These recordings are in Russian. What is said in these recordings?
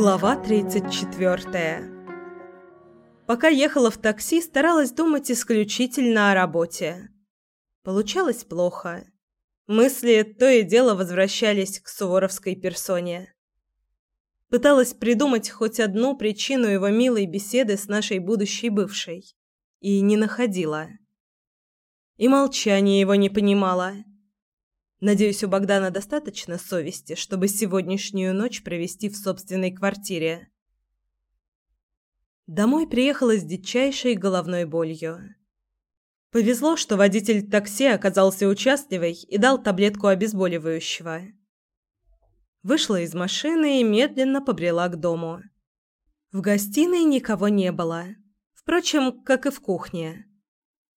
Глава 34. Пока ехала в такси, старалась думать исключительно о работе. Получалось плохо. Мысли то и дело возвращались к суворовской персоне. Пыталась придумать хоть одну причину его милой беседы с нашей будущей бывшей. И не находила. И молчание его не понимала. Надеюсь, у Богдана достаточно совести, чтобы сегодняшнюю ночь провести в собственной квартире. Домой приехала с дичайшей головной болью. Повезло, что водитель такси оказался участливый и дал таблетку обезболивающего. Вышла из машины и медленно побрела к дому. В гостиной никого не было. Впрочем, как и в кухне.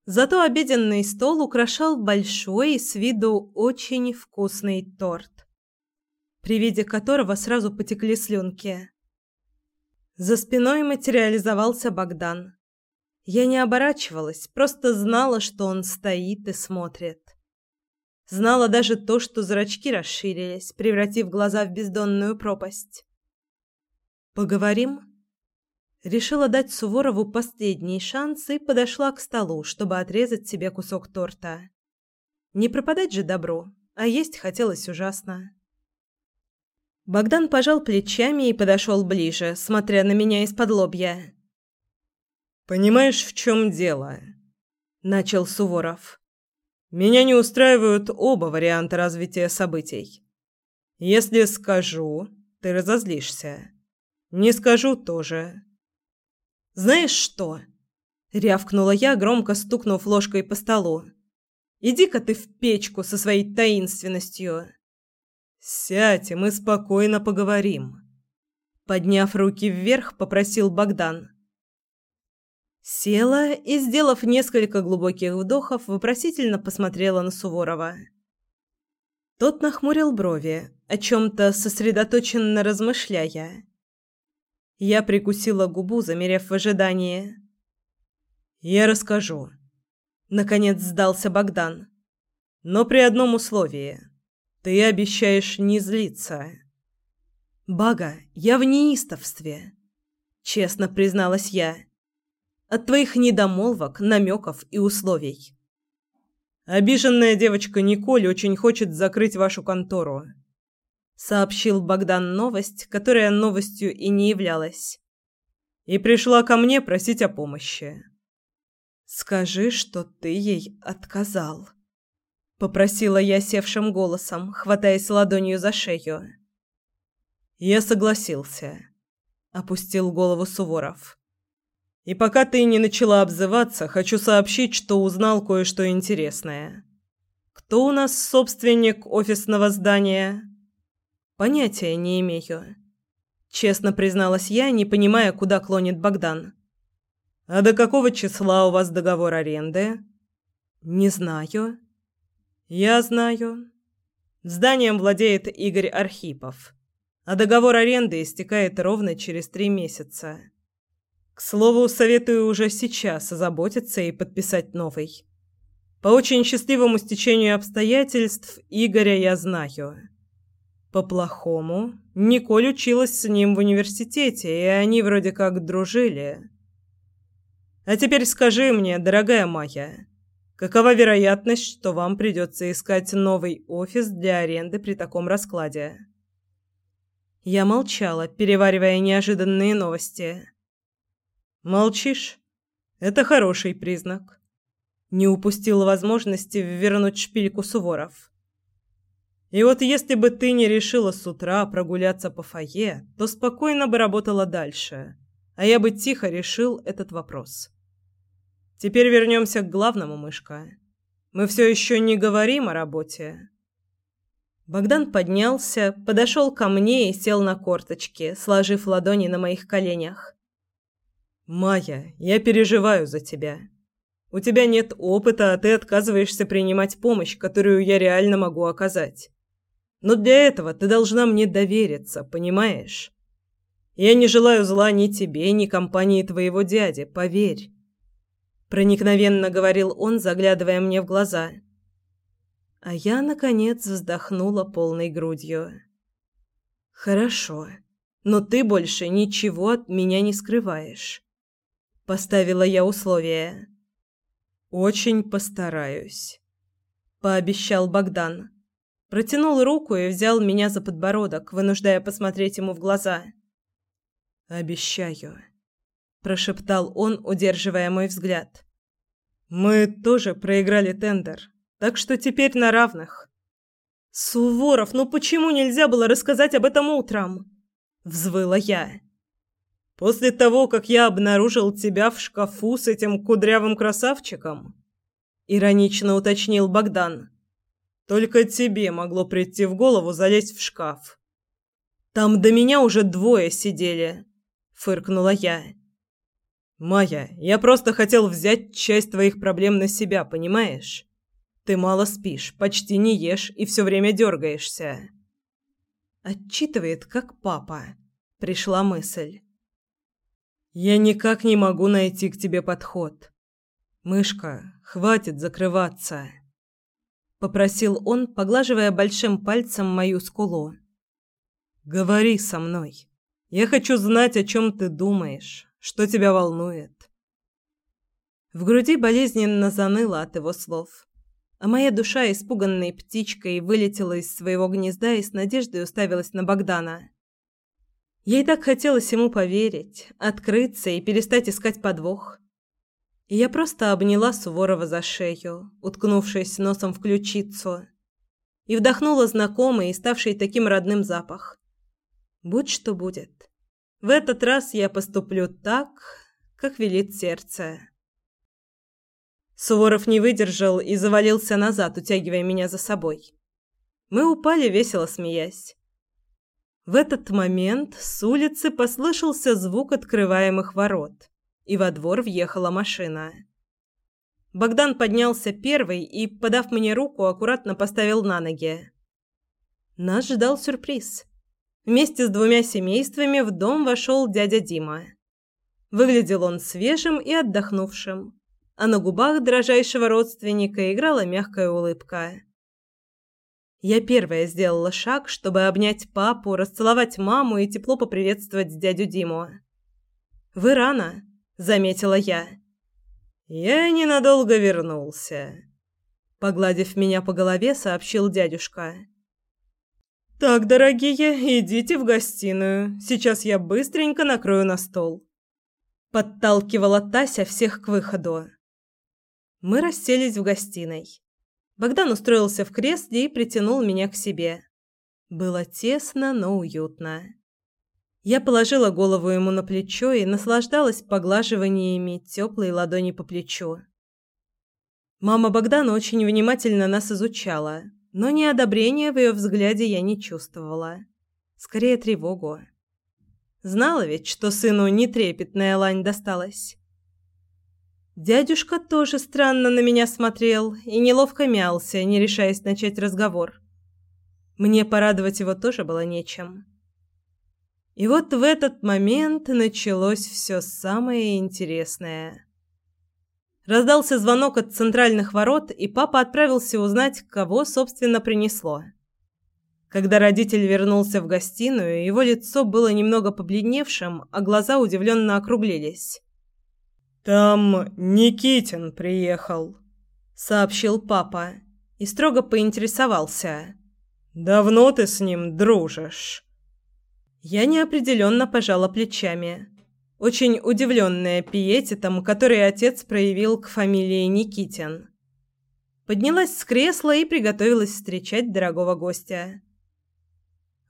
Зато обеденный стол украшал большой с виду очень вкусный торт, при виде которого сразу потекли слюнки. За спиной материализовался Богдан. Я не оборачивалась, просто знала, что он стоит и смотрит. Знала даже то, что зрачки расширились, превратив глаза в бездонную пропасть. «Поговорим?» Решила дать Суворову последний шанс и подошла к столу, чтобы отрезать себе кусок торта. Не пропадать же добро, а есть хотелось ужасно. Богдан пожал плечами и подошел ближе, смотря на меня из-под лобья. «Понимаешь, в чем дело?» – начал Суворов. «Меня не устраивают оба варианта развития событий. Если скажу, ты разозлишься. Не скажу тоже. «Знаешь что?» — рявкнула я, громко стукнув ложкой по столу. «Иди-ка ты в печку со своей таинственностью!» «Сядь, и мы спокойно поговорим!» Подняв руки вверх, попросил Богдан. Села и, сделав несколько глубоких вдохов, вопросительно посмотрела на Суворова. Тот нахмурил брови, о чем-то сосредоточенно размышляя. Я прикусила губу, замерев в ожидании. «Я расскажу». Наконец сдался Богдан. «Но при одном условии. Ты обещаешь не злиться». «Бага, я в неистовстве», — честно призналась я. «От твоих недомолвок, намеков и условий». «Обиженная девочка Николь очень хочет закрыть вашу контору сообщил Богдан новость, которая новостью и не являлась. И пришла ко мне просить о помощи. Скажи, что ты ей отказал, попросила я севшим голосом, хватаясь ладонью за шею. Я согласился, опустил голову Суворов. И пока ты не начала обзываться, хочу сообщить, что узнал кое-что интересное. Кто у нас собственник офисного здания? Понятия не имею. Честно призналась я, не понимая, куда клонит Богдан. А до какого числа у вас договор аренды? Не знаю. Я знаю. Зданием владеет Игорь Архипов. А договор аренды истекает ровно через три месяца. К слову, советую уже сейчас озаботиться и подписать новый. По очень счастливому стечению обстоятельств Игоря я знаю. По-плохому, Николь училась с ним в университете, и они вроде как дружили. А теперь скажи мне, дорогая Майя, какова вероятность, что вам придется искать новый офис для аренды при таком раскладе? Я молчала, переваривая неожиданные новости. Молчишь? Это хороший признак. Не упустил возможности вернуть шпильку Суворов. И вот если бы ты не решила с утра прогуляться по фойе, то спокойно бы работала дальше, а я бы тихо решил этот вопрос. Теперь вернемся к главному, мышка. Мы все еще не говорим о работе. Богдан поднялся, подошел ко мне и сел на корточки, сложив ладони на моих коленях. «Майя, я переживаю за тебя. У тебя нет опыта, а ты отказываешься принимать помощь, которую я реально могу оказать. Но для этого ты должна мне довериться, понимаешь? Я не желаю зла ни тебе, ни компании твоего дяди, поверь. Проникновенно говорил он, заглядывая мне в глаза. А я, наконец, вздохнула полной грудью. «Хорошо», но ты больше ничего от меня не скрываешь. Поставила я условие. Очень постараюсь, пообещал Богдан. Протянул руку и взял меня за подбородок, вынуждая посмотреть ему в глаза. Обещаю, прошептал он, удерживая мой взгляд. Мы тоже проиграли тендер, так что теперь на равных. Суворов, ну почему нельзя было рассказать об этом утром? взвыла я. После того, как я обнаружил тебя в шкафу с этим кудрявым красавчиком, иронично уточнил Богдан. Только тебе могло прийти в голову залезть в шкаф. Там до меня уже двое сидели, фыркнула я. Майя, я просто хотел взять часть твоих проблем на себя, понимаешь? Ты мало спишь, почти не ешь и все время дергаешься. Отчитывает, как папа. Пришла мысль. Я никак не могу найти к тебе подход. Мышка, хватит закрываться, попросил он, поглаживая большим пальцем мою скулу. Говори со мной. Я хочу знать, о чем ты думаешь, что тебя волнует. В груди болезненно заныло от его слов, а моя душа, испуганной птичкой, вылетела из своего гнезда и с надеждой уставилась на Богдана. Ей так хотелось ему поверить, открыться и перестать искать подвох. И я просто обняла Суворова за шею, уткнувшись носом в ключицу, и вдохнула знакомый и ставший таким родным запах. Будь что будет. В этот раз я поступлю так, как велит сердце. Суворов не выдержал и завалился назад, утягивая меня за собой. Мы упали, весело смеясь. В этот момент с улицы послышался звук открываемых ворот, и во двор въехала машина. Богдан поднялся первый и, подав мне руку, аккуратно поставил на ноги. Нас ждал сюрприз. Вместе с двумя семействами в дом вошел дядя Дима. Выглядел он свежим и отдохнувшим, а на губах дрожайшего родственника играла мягкая улыбка. Я первая сделала шаг, чтобы обнять папу, расцеловать маму и тепло поприветствовать дядю Диму. «Вы рано», — заметила я. «Я ненадолго вернулся», — погладив меня по голове, сообщил дядюшка. «Так, дорогие, идите в гостиную. Сейчас я быстренько накрою на стол». Подталкивала Тася всех к выходу. Мы расселись в гостиной. Богдан устроился в кресле и притянул меня к себе. Было тесно, но уютно. Я положила голову ему на плечо и наслаждалась поглаживаниями теплой ладони по плечу. Мама Богдана очень внимательно нас изучала, но неодобрения в ее взгляде я не чувствовала. Скорее тревогу. Знала ведь, что сыну не трепетная лань досталась. Дядюшка тоже странно на меня смотрел и неловко мялся, не решаясь начать разговор. Мне порадовать его тоже было нечем. И вот в этот момент началось все самое интересное. Раздался звонок от центральных ворот, и папа отправился узнать, кого, собственно, принесло. Когда родитель вернулся в гостиную, его лицо было немного побледневшим, а глаза удивленно округлились. «Там Никитин приехал», — сообщил папа и строго поинтересовался. «Давно ты с ним дружишь?» Я неопределенно пожала плечами, очень удивленная пиететом, который отец проявил к фамилии Никитин. Поднялась с кресла и приготовилась встречать дорогого гостя.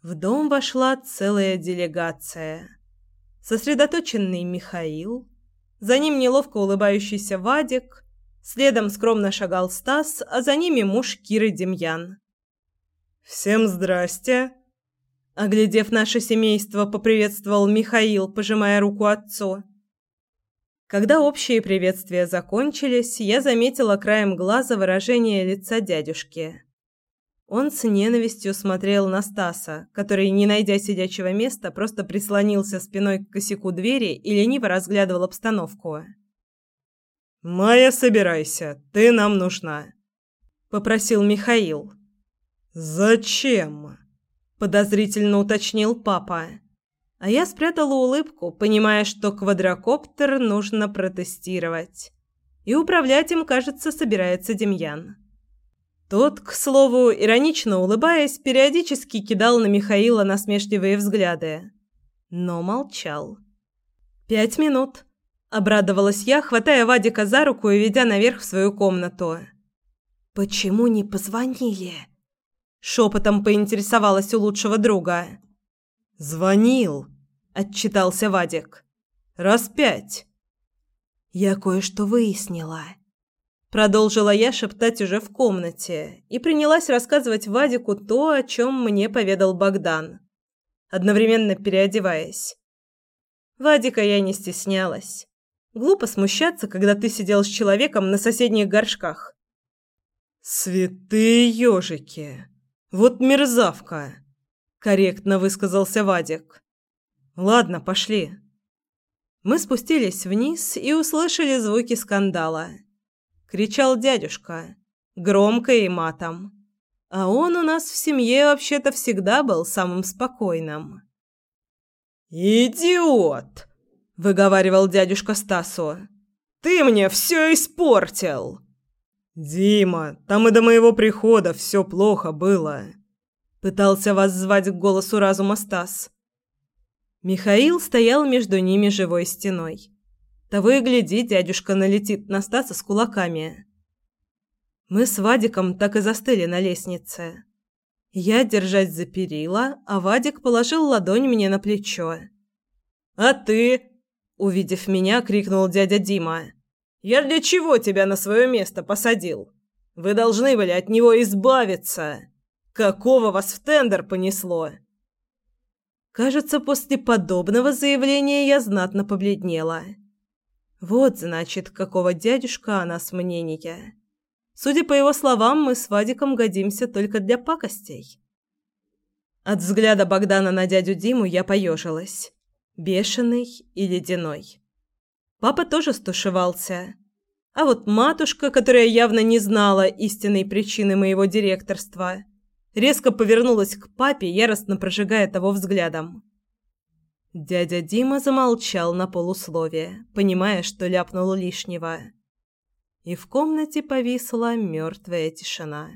В дом вошла целая делегация. Сосредоточенный Михаил, за ним неловко улыбающийся Вадик, следом скромно шагал Стас, а за ними муж Киры Демьян. «Всем здрасте!» Оглядев наше семейство, поприветствовал Михаил, пожимая руку отцу. Когда общие приветствия закончились, я заметила краем глаза выражение лица дядюшки. Он с ненавистью смотрел на Стаса, который, не найдя сидячего места, просто прислонился спиной к косяку двери и лениво разглядывал обстановку. «Майя, собирайся, ты нам нужна», — попросил Михаил. «Зачем?» — подозрительно уточнил папа. А я спрятала улыбку, понимая, что квадрокоптер нужно протестировать. И управлять им, кажется, собирается Демьян. Тот, к слову, иронично улыбаясь, периодически кидал на Михаила насмешливые взгляды, но молчал. «Пять минут», — обрадовалась я, хватая Вадика за руку и ведя наверх в свою комнату. «Почему не позвонили?» Шепотом поинтересовалась у лучшего друга. «Звонил», — отчитался Вадик. «Раз пять». «Я кое-что выяснила». Продолжила я шептать уже в комнате и принялась рассказывать Вадику то, о чем мне поведал Богдан, одновременно переодеваясь. Вадика я не стеснялась. Глупо смущаться, когда ты сидел с человеком на соседних горшках. «Святые ежики! Вот мерзавка!» – корректно высказался Вадик. «Ладно, пошли». Мы спустились вниз и услышали звуки скандала. Кричал дядюшка, громко и матом. А он у нас в семье вообще-то всегда был самым спокойным. «Идиот!» – выговаривал дядюшка Стасу. «Ты мне все испортил!» «Дима, там и до моего прихода все плохо было», – пытался воззвать к голосу разума Стас. Михаил стоял между ними живой стеной. Того и дядюшка налетит на Стаса с кулаками. Мы с Вадиком так и застыли на лестнице. Я держась за перила, а Вадик положил ладонь мне на плечо. «А ты?» – увидев меня, крикнул дядя Дима. Я для чего тебя на свое место посадил? Вы должны были от него избавиться. Какого вас в тендер понесло?» Кажется, после подобного заявления я знатно побледнела. Вот, значит, какого дядюшка о нас мнения. Судя по его словам, мы с Вадиком годимся только для пакостей. От взгляда Богдана на дядю Диму я поежилась. Бешеный и ледяной. Папа тоже стушевался. А вот матушка, которая явно не знала истинной причины моего директорства, резко повернулась к папе, яростно прожигая того взглядом. Дядя Дима замолчал на полусловие, понимая, что ляпнул лишнего. И в комнате повисла мертвая тишина.